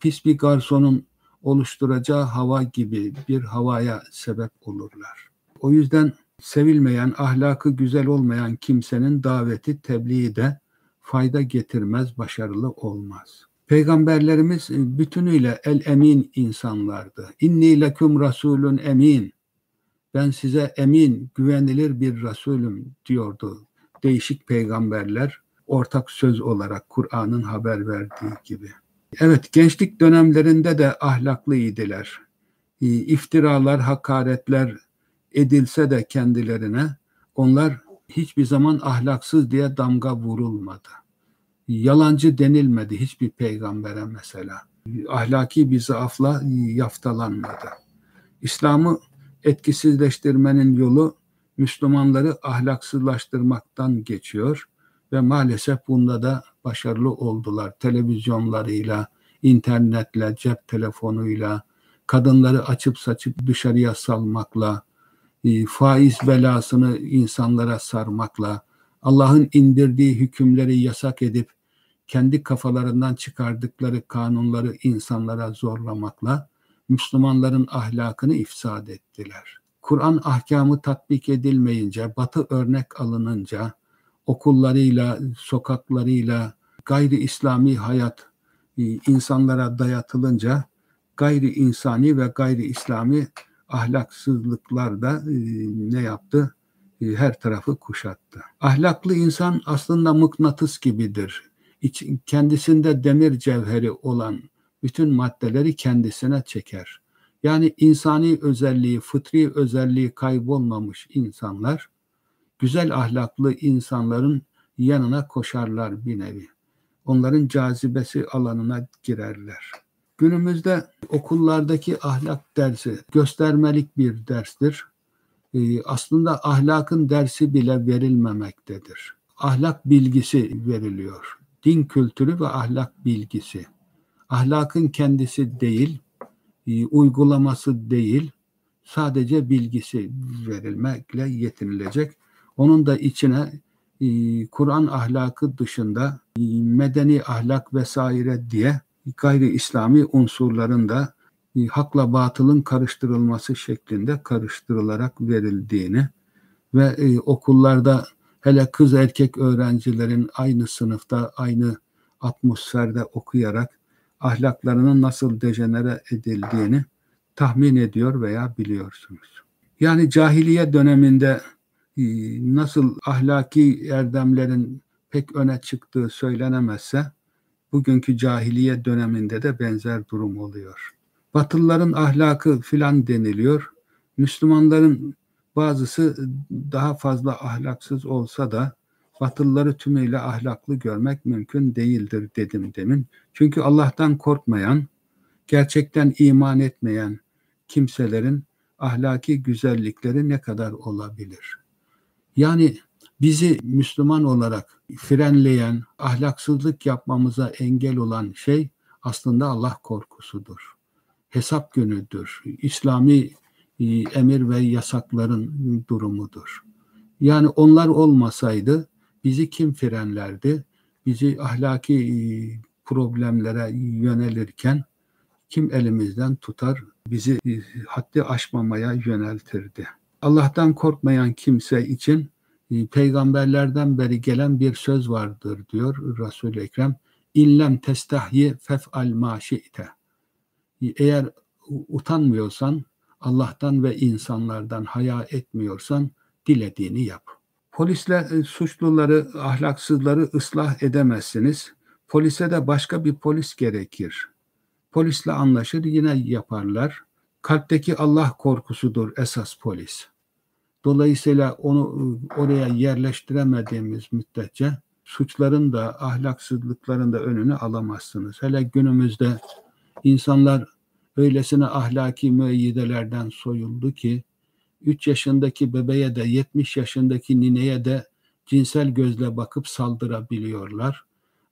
S1: pis bir garsonun oluşturacağı hava gibi bir havaya sebep olurlar. O yüzden sevilmeyen, ahlakı güzel olmayan kimsenin daveti, tebliği de fayda getirmez, başarılı olmaz. Peygamberlerimiz bütünüyle el emin insanlardı. İnni leküm rasulun emin. Ben size emin, güvenilir bir Resulüm diyordu değişik peygamberler ortak söz olarak Kur'an'ın haber verdiği gibi. Evet gençlik dönemlerinde de ahlaklıydılar. İftiralar, hakaretler edilse de kendilerine onlar hiçbir zaman ahlaksız diye damga vurulmadı. Yalancı denilmedi hiçbir peygambere mesela. Ahlaki bir zaafla yaftalanmadı. İslam'ı etkisizleştirmenin yolu Müslümanları ahlaksızlaştırmaktan geçiyor ve maalesef bunda da başarılı oldular. Televizyonlarıyla, internetle, cep telefonuyla, kadınları açıp saçıp dışarıya salmakla, e, faiz belasını insanlara sarmakla, Allah'ın indirdiği hükümleri yasak edip kendi kafalarından çıkardıkları kanunları insanlara zorlamakla Müslümanların ahlakını ifsad ettiler. Kur'an ahkamı tatbik edilmeyince, batı örnek alınınca, okullarıyla, sokaklarıyla, gayri İslami hayat e, insanlara dayatılınca gayri insani ve gayri İslami ahlaksızlıklar da e, ne yaptı? E, her tarafı kuşattı. Ahlaklı insan aslında mıknatıs gibidir. Kendisinde demir cevheri olan bütün maddeleri kendisine çeker. Yani insani özelliği, fıtri özelliği kaybolmamış insanlar, güzel ahlaklı insanların yanına koşarlar bir nevi. Onların cazibesi alanına girerler. Günümüzde okullardaki ahlak dersi göstermelik bir derstir. Ee, aslında ahlakın dersi bile verilmemektedir. Ahlak bilgisi veriliyor. Din kültürü ve ahlak bilgisi. Ahlakın kendisi değil, e, uygulaması değil, sadece bilgisi verilmekle yetinilecek. Onun da içine e, Kur'an ahlakı dışında e, medeni ahlak vesaire diye gayri İslami unsurların da hakla batılın karıştırılması şeklinde karıştırılarak verildiğini ve okullarda hele kız erkek öğrencilerin aynı sınıfta aynı atmosferde okuyarak ahlaklarının nasıl dejenere edildiğini tahmin ediyor veya biliyorsunuz. Yani cahiliye döneminde e, nasıl ahlaki erdemlerin pek öne çıktığı söylenemezse bugünkü cahiliye döneminde de benzer durum oluyor. Batılıların ahlakı filan deniliyor. Müslümanların bazısı daha fazla ahlaksız olsa da Batılıları tümüyle ahlaklı görmek mümkün değildir dedim demin. Çünkü Allah'tan korkmayan, gerçekten iman etmeyen kimselerin ahlaki güzellikleri ne kadar olabilir? Yani bizi Müslüman olarak frenleyen, ahlaksızlık yapmamıza engel olan şey aslında Allah korkusudur. Hesap günüdür. İslami e, emir ve yasakların durumudur. Yani onlar olmasaydı bizi kim frenlerdi? Bizi ahlaki e, problemlere yönelirken kim elimizden tutar? Bizi e, haddi aşmamaya yöneltirdi. Allah'tan korkmayan kimse için e, peygamberlerden beri gelen bir söz vardır diyor Resul-i Ekrem. İllem testahyi fef'al ma şi'te. Eğer utanmıyorsan, Allah'tan ve insanlardan haya etmiyorsan dilediğini yap. Polisle e, suçluları, ahlaksızları ıslah edemezsiniz. Polise de başka bir polis gerekir. Polisle anlaşır yine yaparlar. Kalpteki Allah korkusudur esas polis. Dolayısıyla onu e, oraya yerleştiremediğimiz müddetçe suçların da ahlaksızlıkların da önünü alamazsınız. Hele günümüzde insanlar öylesine ahlaki müeyyidelerden soyuldu ki 3 yaşındaki bebeğe de 70 yaşındaki nineye de cinsel gözle bakıp saldırabiliyorlar.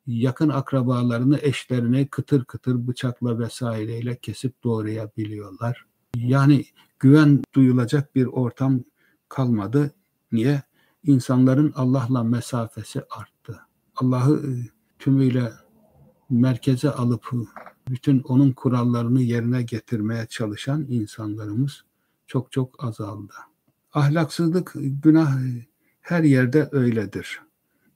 S1: Yakın akrabalarını, eşlerini kıtır kıtır bıçakla vesaireyle kesip doğrayabiliyorlar. Yani güven duyulacak bir ortam kalmadı. Niye? İnsanların Allah'la mesafesi arttı. Allah'ı e, tümüyle merkeze alıp bütün onun kurallarını yerine getirmeye çalışan insanlarımız çok çok azaldı. Ahlaksızlık, günah her yerde öyledir.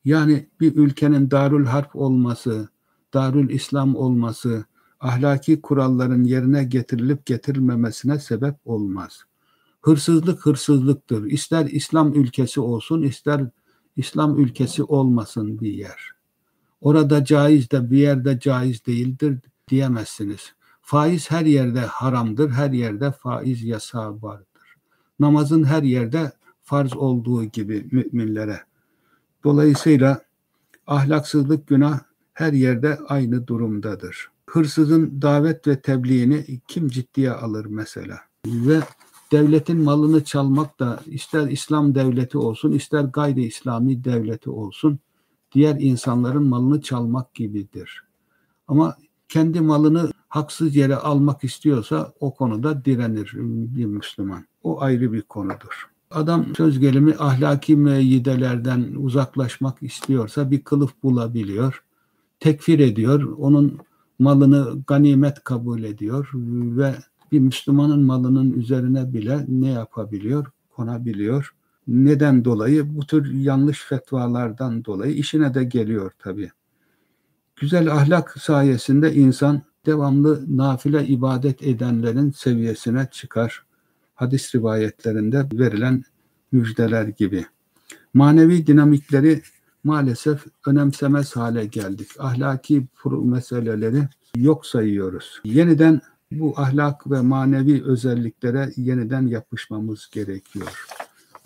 S1: Yani bir ülkenin darül harp olması, darül İslam olması, ahlaki kuralların yerine getirilip getirilmemesine sebep olmaz. Hırsızlık hırsızlıktır. İster İslam ülkesi olsun, ister İslam ülkesi olmasın bir yer. Orada caiz de bir yerde caiz değildir diyemezsiniz. Faiz her yerde haramdır, her yerde faiz yasağı vardır. Namazın her yerde farz olduğu gibi müminlere. Dolayısıyla ahlaksızlık günah her yerde aynı durumdadır. Hırsızın davet ve tebliğini kim ciddiye alır mesela? Ve devletin malını çalmak da ister İslam devleti olsun ister gayri İslami devleti olsun diğer insanların malını çalmak gibidir. Ama kendi malını haksız yere almak istiyorsa o konuda direnir bir Müslüman. O ayrı bir konudur. Adam söz gelimi ahlaki müeyyidelerden uzaklaşmak istiyorsa bir kılıf bulabiliyor. Tekfir ediyor. Onun malını ganimet kabul ediyor ve bir Müslümanın malının üzerine bile ne yapabiliyor? Konabiliyor. Neden dolayı? Bu tür yanlış fetvalardan dolayı işine de geliyor tabii. Güzel ahlak sayesinde insan devamlı nafile ibadet edenlerin seviyesine çıkar. Hadis rivayetlerinde verilen müjdeler gibi. Manevi dinamikleri maalesef önemsemez hale geldik. Ahlaki meseleleri yok sayıyoruz. Yeniden bu ahlak ve manevi özelliklere yeniden yapışmamız gerekiyor.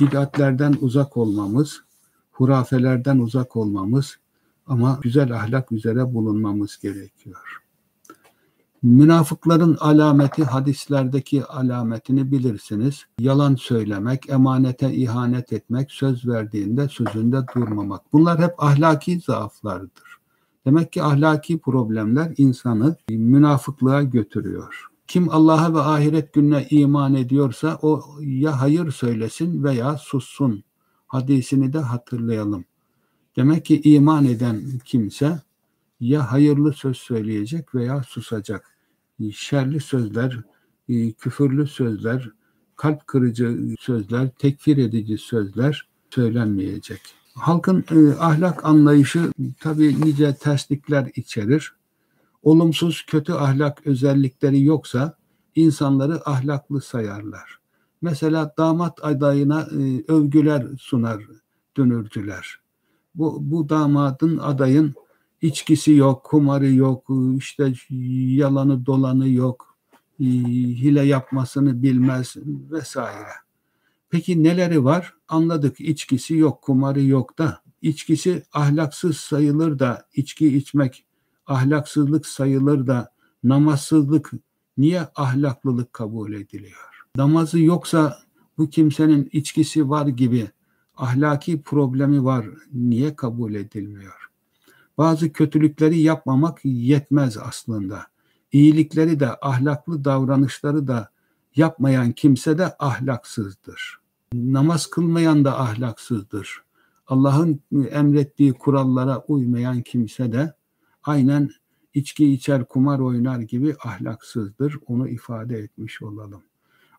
S1: Bid'atlerden uzak olmamız, hurafelerden uzak olmamız ama güzel ahlak üzere bulunmamız gerekiyor. Münafıkların alameti hadislerdeki alametini bilirsiniz. Yalan söylemek, emanete ihanet etmek, söz verdiğinde sözünde durmamak. Bunlar hep ahlaki zaaflardır. Demek ki ahlaki problemler insanı münafıklığa götürüyor. Kim Allah'a ve ahiret gününe iman ediyorsa o ya hayır söylesin veya sussun. Hadisini de hatırlayalım. Demek ki iman eden kimse ya hayırlı söz söyleyecek veya susacak. Şerli sözler, e, küfürlü sözler, kalp kırıcı sözler, tekfir edici sözler söylenmeyecek. Halkın e, ahlak anlayışı tabii nice terslikler içerir. Olumsuz kötü ahlak özellikleri yoksa insanları ahlaklı sayarlar. Mesela damat adayına e, övgüler sunar dönürcüler. Bu, bu damadın adayın içkisi yok, kumarı yok, işte yalanı dolanı yok, e, hile yapmasını bilmez vesaire. Peki neleri var? Anladık içkisi yok, kumarı yok da içkisi ahlaksız sayılır da içki içmek ahlaksızlık sayılır da namazsızlık niye ahlaklılık kabul ediliyor? Namazı yoksa bu kimsenin içkisi var gibi ahlaki problemi var niye kabul edilmiyor? Bazı kötülükleri yapmamak yetmez aslında. İyilikleri de ahlaklı davranışları da yapmayan kimse de ahlaksızdır. Namaz kılmayan da ahlaksızdır. Allah'ın emrettiği kurallara uymayan kimse de aynen içki içer kumar oynar gibi ahlaksızdır. Onu ifade etmiş olalım.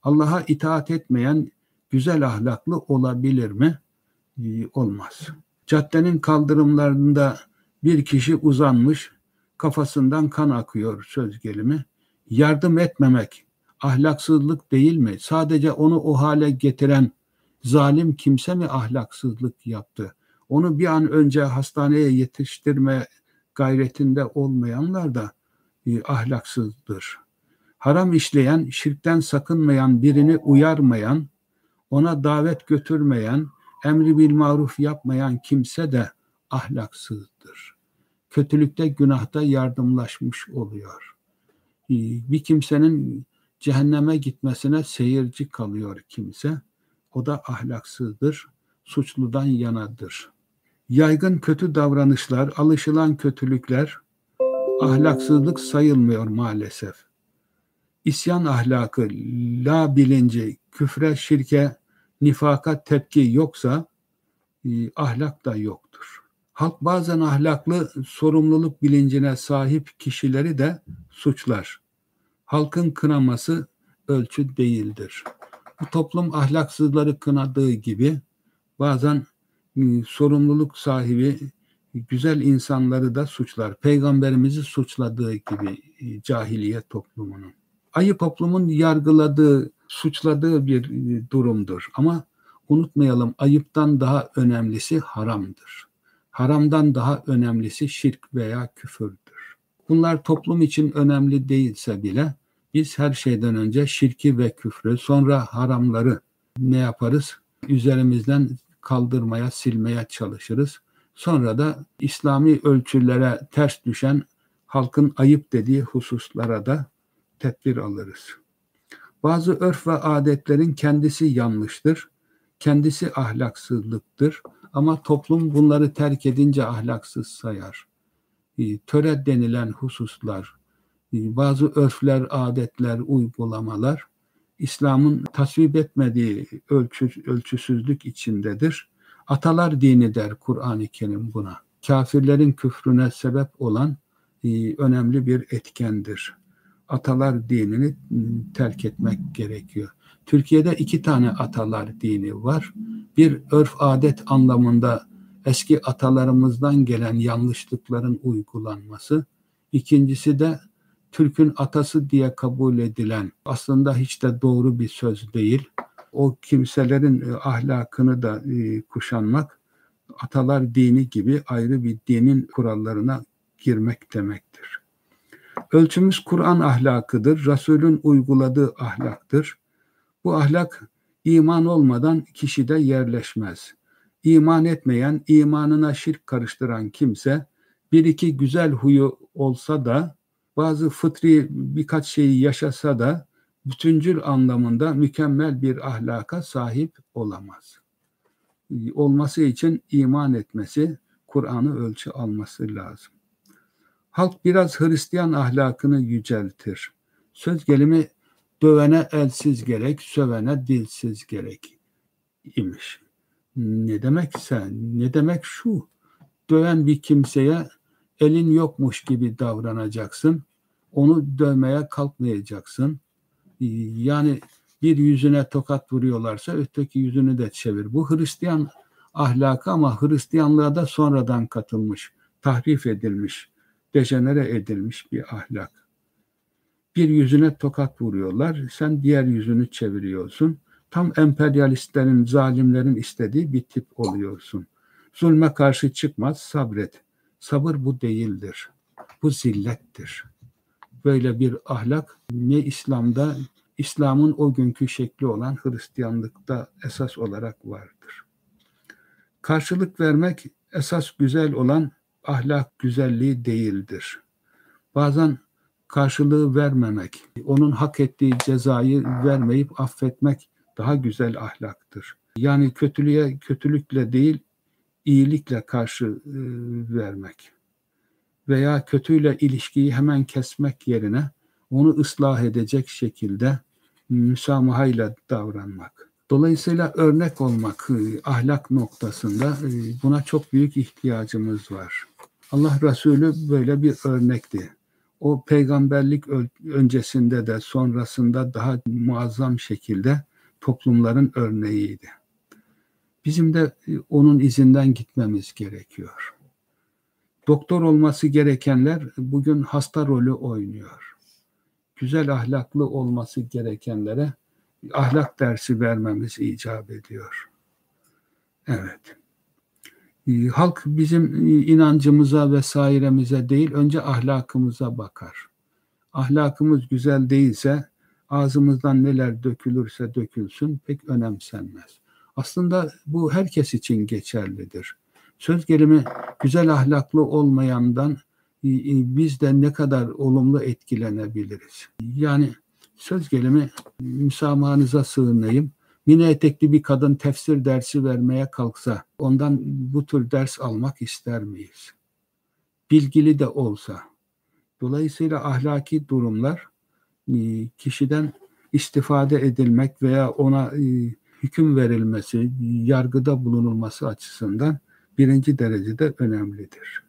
S1: Allah'a itaat etmeyen güzel ahlaklı olabilir mi? Olmaz. Caddenin kaldırımlarında bir kişi uzanmış, kafasından kan akıyor söz gelimi. Yardım etmemek ahlaksızlık değil mi? Sadece onu o hale getiren zalim kimse mi ahlaksızlık yaptı? Onu bir an önce hastaneye yetiştirme gayretinde olmayanlar da e, ahlaksızdır. Haram işleyen, şirkten sakınmayan, birini uyarmayan, ona davet götürmeyen, emri bil maruf yapmayan kimse de ahlaksızdır. Kötülükte, günahta yardımlaşmış oluyor. E, bir kimsenin cehenneme gitmesine seyirci kalıyor kimse. O da ahlaksızdır, suçludan yanadır. Yaygın kötü davranışlar, alışılan kötülükler ahlaksızlık sayılmıyor maalesef. İsyan ahlakı, la bilinci, küfre, şirke, nifaka tepki yoksa e, ahlak da yoktur. Halk bazen ahlaklı sorumluluk bilincine sahip kişileri de suçlar. Halkın kınaması ölçü değildir. Bu toplum ahlaksızları kınadığı gibi bazen e, sorumluluk sahibi güzel insanları da suçlar. Peygamberimizi suçladığı gibi e, cahiliye toplumunun. Ayı toplumun yargıladığı, suçladığı bir e, durumdur. Ama unutmayalım ayıptan daha önemlisi haramdır. Haramdan daha önemlisi şirk veya küfürdür. Bunlar toplum için önemli değilse bile biz her şeyden önce şirki ve küfrü sonra haramları ne yaparız? Üzerimizden kaldırmaya, silmeye çalışırız. Sonra da İslami ölçülere ters düşen halkın ayıp dediği hususlara da tedbir alırız. Bazı örf ve adetlerin kendisi yanlıştır, kendisi ahlaksızlıktır ama toplum bunları terk edince ahlaksız sayar. Töre denilen hususlar, bazı örfler, adetler, uygulamalar İslam'ın tasvip etmediği ölçü, ölçüsüzlük içindedir. Atalar dini der Kur'an-ı Kerim buna. Kafirlerin küfrüne sebep olan önemli bir etkendir. Atalar dinini terk etmek gerekiyor. Türkiye'de iki tane atalar dini var. Bir örf adet anlamında eski atalarımızdan gelen yanlışlıkların uygulanması. İkincisi de Türk'ün atası diye kabul edilen aslında hiç de doğru bir söz değil. O kimselerin e, ahlakını da e, kuşanmak atalar dini gibi ayrı bir dinin kurallarına girmek demektir. Ölçümüz Kur'an ahlakıdır. Resulün uyguladığı ahlaktır. Bu ahlak iman olmadan kişide yerleşmez. İman etmeyen, imanına şirk karıştıran kimse bir iki güzel huyu olsa da bazı fıtri birkaç şeyi yaşasa da bütüncül anlamında mükemmel bir ahlaka sahip olamaz. Olması için iman etmesi, Kur'an'ı ölçü alması lazım. Halk biraz Hristiyan ahlakını yüceltir. Söz gelimi dövene elsiz gerek, sövene dilsiz gerek imiş. Ne demekse, ne demek şu? Döven bir kimseye elin yokmuş gibi davranacaksın. Onu dövmeye kalkmayacaksın. Yani bir yüzüne tokat vuruyorlarsa öteki yüzünü de çevir. Bu Hristiyan ahlakı ama Hristiyanlığa da sonradan katılmış, tahrif edilmiş, dejenere edilmiş bir ahlak. Bir yüzüne tokat vuruyorlar, sen diğer yüzünü çeviriyorsun. Tam emperyalistlerin, zalimlerin istediği bir tip oluyorsun. Zulme karşı çıkmaz, sabret. Sabır bu değildir. Bu zillettir. Böyle bir ahlak ne İslam'da, İslam'ın o günkü şekli olan Hristiyanlıkta esas olarak vardır. Karşılık vermek esas güzel olan ahlak güzelliği değildir. Bazen karşılığı vermemek, onun hak ettiği cezayı vermeyip affetmek daha güzel ahlaktır. Yani kötülüğe kötülükle değil, iyilikle karşı e, vermek veya kötüyle ilişkiyi hemen kesmek yerine onu ıslah edecek şekilde müsamahayla davranmak. Dolayısıyla örnek olmak e, ahlak noktasında e, buna çok büyük ihtiyacımız var. Allah Resulü böyle bir örnekti. O peygamberlik öncesinde de sonrasında daha muazzam şekilde toplumların örneğiydi. Bizim de e, onun izinden gitmemiz gerekiyor. Doktor olması gerekenler bugün hasta rolü oynuyor. Güzel ahlaklı olması gerekenlere ahlak dersi vermemiz icap ediyor. Evet. E, halk bizim inancımıza vesairemize değil, önce ahlakımıza bakar. Ahlakımız güzel değilse, ağzımızdan neler dökülürse dökülsün pek önemsenmez. Aslında bu herkes için geçerlidir. Söz gelimi güzel ahlaklı olmayandan biz de ne kadar olumlu etkilenebiliriz. Yani söz gelimi müsamahanıza sığınayım. Mini etekli bir kadın tefsir dersi vermeye kalksa ondan bu tür ders almak ister miyiz? Bilgili de olsa. Dolayısıyla ahlaki durumlar kişiden istifade edilmek veya ona hüküm verilmesi, yargıda bulunulması açısından birinci derecede önemlidir.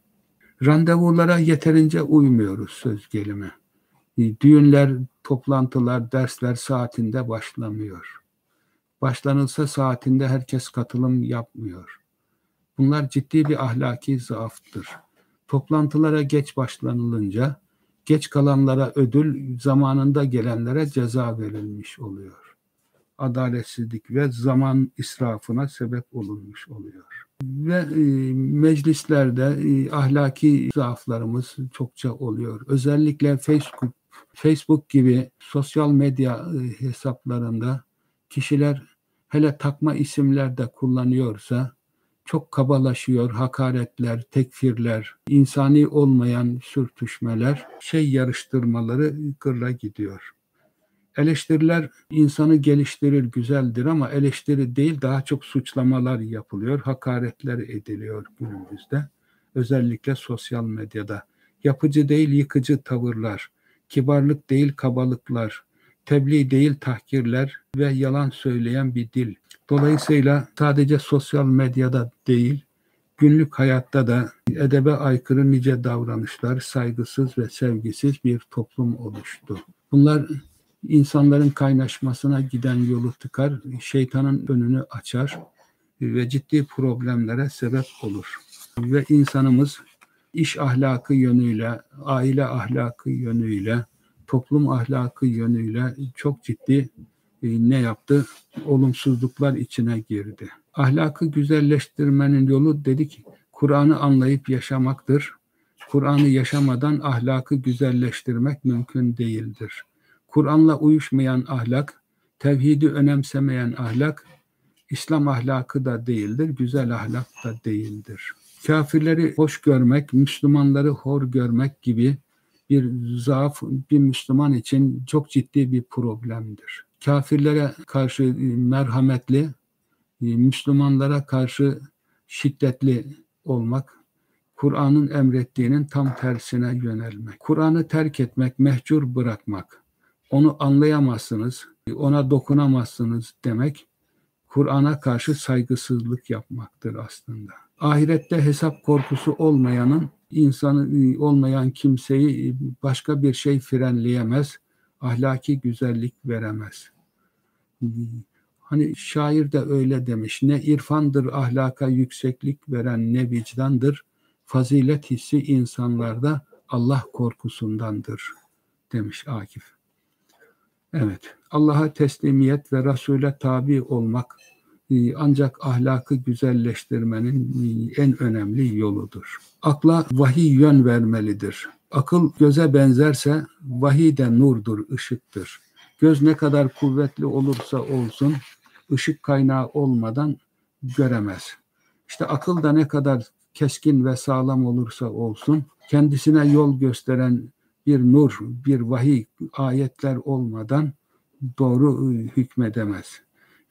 S1: Randevulara yeterince uymuyoruz söz gelimi. Düğünler, toplantılar, dersler saatinde başlamıyor. Başlanılsa saatinde herkes katılım yapmıyor. Bunlar ciddi bir ahlaki zaaftır. Toplantılara geç başlanılınca geç kalanlara ödül, zamanında gelenlere ceza verilmiş oluyor. Adaletsizlik ve zaman israfına sebep olunmuş oluyor. Ve e, meclislerde e, ahlaki zaaflarımız çokça oluyor. Özellikle Facebook, Facebook gibi sosyal medya e, hesaplarında kişiler hele takma isimler de kullanıyorsa çok kabalaşıyor, hakaretler, tekfirler, insani olmayan sürtüşmeler, şey yarıştırmaları gırla gidiyor. Eleştiriler insanı geliştirir, güzeldir ama eleştiri değil daha çok suçlamalar yapılıyor, hakaretler ediliyor günümüzde. Özellikle sosyal medyada. Yapıcı değil yıkıcı tavırlar, kibarlık değil kabalıklar, tebliğ değil tahkirler ve yalan söyleyen bir dil. Dolayısıyla sadece sosyal medyada değil, Günlük hayatta da edebe aykırı nice davranışlar, saygısız ve sevgisiz bir toplum oluştu. Bunlar insanların kaynaşmasına giden yolu tıkar, şeytanın önünü açar ve ciddi problemlere sebep olur. Ve insanımız iş ahlakı yönüyle, aile ahlakı yönüyle, toplum ahlakı yönüyle çok ciddi e, ne yaptı? Olumsuzluklar içine girdi. Ahlakı güzelleştirmenin yolu dedik Kur'an'ı anlayıp yaşamaktır. Kur'an'ı yaşamadan ahlakı güzelleştirmek mümkün değildir. Kur'an'la uyuşmayan ahlak, tevhidi önemsemeyen ahlak, İslam ahlakı da değildir, güzel ahlak da değildir. Kafirleri hoş görmek, Müslümanları hor görmek gibi bir zaaf bir Müslüman için çok ciddi bir problemdir. Kafirlere karşı merhametli, Müslümanlara karşı şiddetli olmak, Kur'an'ın emrettiğinin tam tersine yönelmek. Kur'an'ı terk etmek, mehcur bırakmak, onu anlayamazsınız, ona dokunamazsınız demek, Kur'an'a karşı saygısızlık yapmaktır aslında. Ahirette hesap korkusu olmayanın, insanı olmayan kimseyi başka bir şey frenleyemez, ahlaki güzellik veremez. Hani şair de öyle demiş. Ne irfandır ahlaka yükseklik veren ne vicdandır. Fazilet hissi insanlarda Allah korkusundandır demiş Akif. Evet. Allah'a teslimiyet ve Resul'e tabi olmak ancak ahlakı güzelleştirmenin e, en önemli yoludur. Akla vahiy yön vermelidir. Akıl göze benzerse vahiy de nurdur, ışıktır. Göz ne kadar kuvvetli olursa olsun ışık kaynağı olmadan göremez. İşte akıl da ne kadar keskin ve sağlam olursa olsun kendisine yol gösteren bir nur, bir vahiy, ayetler olmadan doğru hükmedemez.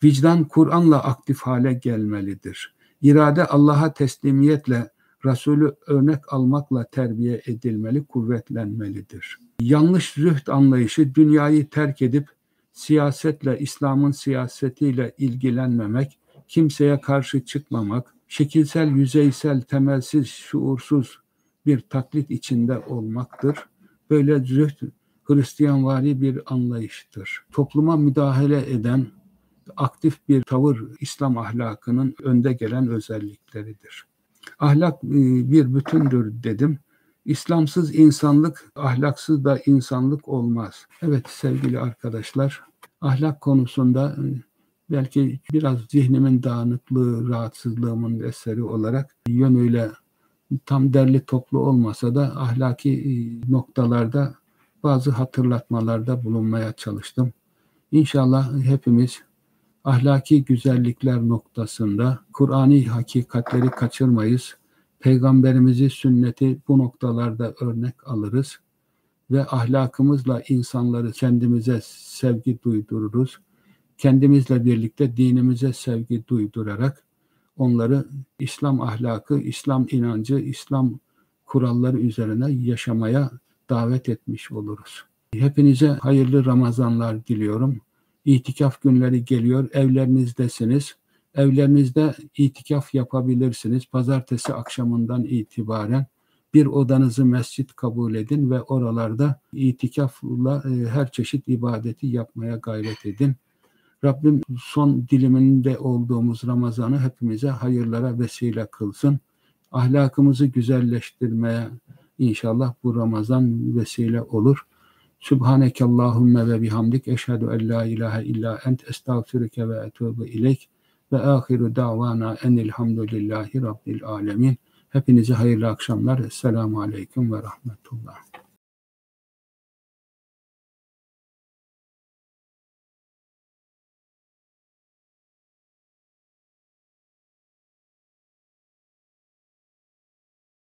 S1: Vicdan Kur'an'la aktif hale gelmelidir. İrade Allah'a teslimiyetle Resulü örnek almakla terbiye edilmeli, kuvvetlenmelidir. Yanlış zühd anlayışı dünyayı terk edip siyasetle, İslam'ın siyasetiyle ilgilenmemek, kimseye karşı çıkmamak, şekilsel, yüzeysel, temelsiz, şuursuz bir taklit içinde olmaktır. Böyle zühd Hristiyanvari bir anlayıştır. Topluma müdahale eden aktif bir tavır İslam ahlakının önde gelen özellikleridir. Ahlak e, bir bütündür dedim. İslamsız insanlık, ahlaksız da insanlık olmaz. Evet sevgili arkadaşlar, ahlak konusunda e, belki biraz zihnimin dağınıklığı, rahatsızlığımın eseri olarak yönüyle tam derli toplu olmasa da ahlaki e, noktalarda bazı hatırlatmalarda bulunmaya çalıştım. İnşallah hepimiz ahlaki güzellikler noktasında Kur'ani hakikatleri kaçırmayız. Peygamberimizi sünneti bu noktalarda örnek alırız ve ahlakımızla insanları kendimize sevgi duydururuz. Kendimizle birlikte dinimize sevgi duydurarak onları İslam ahlakı, İslam inancı, İslam kuralları üzerine yaşamaya davet etmiş oluruz. Hepinize hayırlı Ramazanlar diliyorum. İtikaf günleri geliyor, evlerinizdesiniz. Evlerinizde itikaf yapabilirsiniz. Pazartesi akşamından itibaren bir odanızı mescit kabul edin ve oralarda itikafla e, her çeşit ibadeti yapmaya gayret edin. Rabbim son diliminde olduğumuz Ramazan'ı hepimize hayırlara vesile kılsın. Ahlakımızı güzelleştirmeye inşallah bu Ramazan vesile olur. Subhaneke Allahümme ve bihamdik eşhedü en la ilahe illa ent estağfirüke ve etûbü ileyk ve ahiru davana enilhamdülillahi rabbil alemin. Hepinize hayırlı akşamlar. Esselamu Aleyküm ve Rahmetullah.